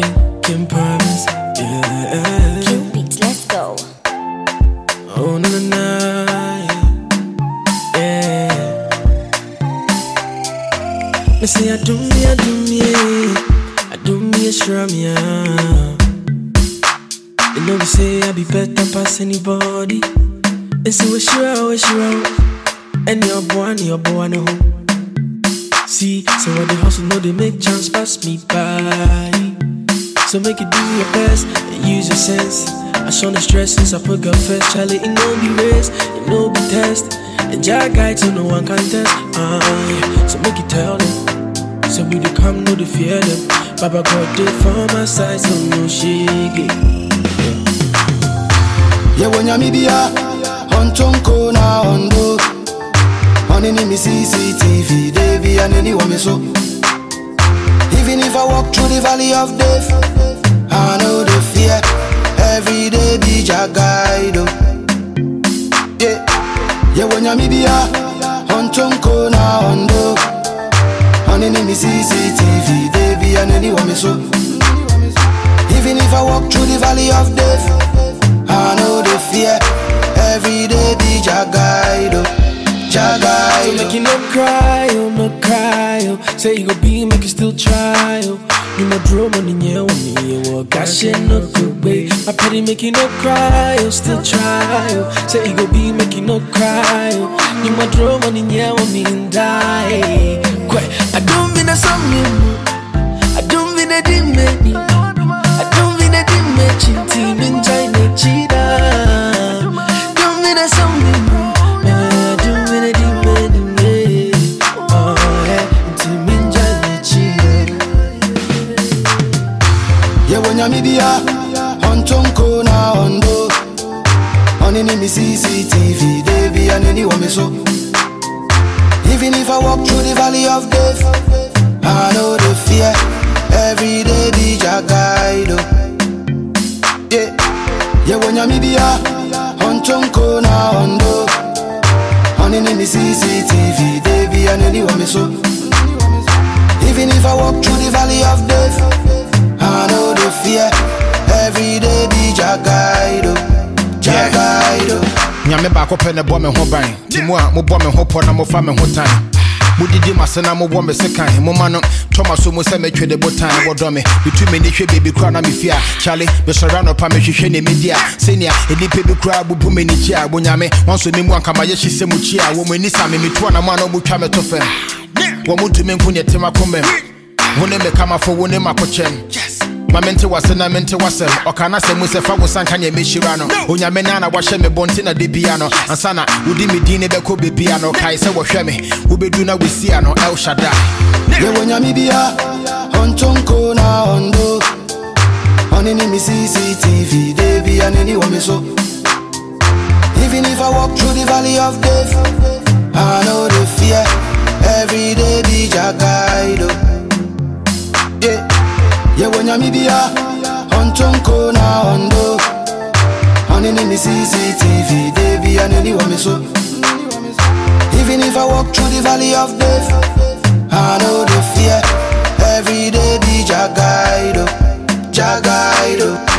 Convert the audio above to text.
drinking promise, yeah. Cupid, let's go. Oh, na na na, yeah. Me say I do me, I do me, I do me a shrum, yeah. You know we say I be better past anybody. It's a wish you out, wish you out. And your boy, and your boy, no. See, so what the hustle know they make chance pass me by. So make you do your best and use your sense. I saw the stress since I put God first. Charlie, it no be race, it no be test. And Jah guide so no one can test. Uh, yeah. So make you tell them. So we do come, no the fear them. Baba God did for my side, so no shiggy. Yeah, when you're yewe nyamibia ontonko na ondo onini mi cctv debi aneni wome so even if i walk through the valley of death i know the fear every day be jagaido yeah yewe nyamibia ontonko na ondo onini mi cctv debi aneni wome so even if i walk through the valley of death I know the fear. Every day be. So Jagaido. Make you no cry, oh no cry, oh. Say you go be, make you still try, oh. You my drum on the yeah, on me, oh. Gosh, shit, no good way. My petty make you no cry, oh. Still try, oh. Say you go be, make you no cry, oh. You my on the yeah, on me die. Quite, I don't mean a song, I yewe nyamibia ontonko na ondo. Onini mi cctv debi aneni so even if i walk through the valley of death i know the fear. Every day be jagaido oh. yeah. Yewe nyamibia ontonko na ondo. Onini mi cctv debi aneni so Even if I walk through the valley of death, I know the fear. Every day be Jagaido, Jagaido. nyame baako pɛ ne bɔ me ho ban nti mu a mobɔ me ho pɔ na mofa me ho tan modidi mase mo mobɔ me sekan moma no tɔma so mu sɛ metwe de botan wɔdɔ me metu m'ani hwɛ baabi kora na mefie a kyale mesɔre anɔpa mehwehwɛ ne medi a sɛnea nnipa bi koraa bubu ne kyi a bonyame wanso me mu ankamayɛ hye sɛ mu kyi a wɔ mu ani sa me metu anamo a na ɔmotwa me to fam wɔ mo ntumi nko neɛ tem akomam wo ne mekamafo wo ne makokyɛm ma mente wase na mente wasɛm ɔka na sɛ mu sɛ fa wo sanka neɛ mɛhyira no. Onyame na na wahyɛ me bɔnte na de bia no ansa na wodi me din ne bɛkɔ bebia no. Kae sɛ wɔhwɛ me wobɛdu na wosia no el shaddai. Yewe nyamibia, ontonko na ondo. Onini mi CCTV, debi aneni wame so. Even if I walk through the valley of death, I know the fear. Every day be Jagaido. Oh. Yeah, yewe nyamibia, ontonko na ondo. Onini mi CCTV, debi aneni wame so. Even if I walk through the valley of death, I know the fear. Every day be Jagaido, oh. Jagaido. Oh.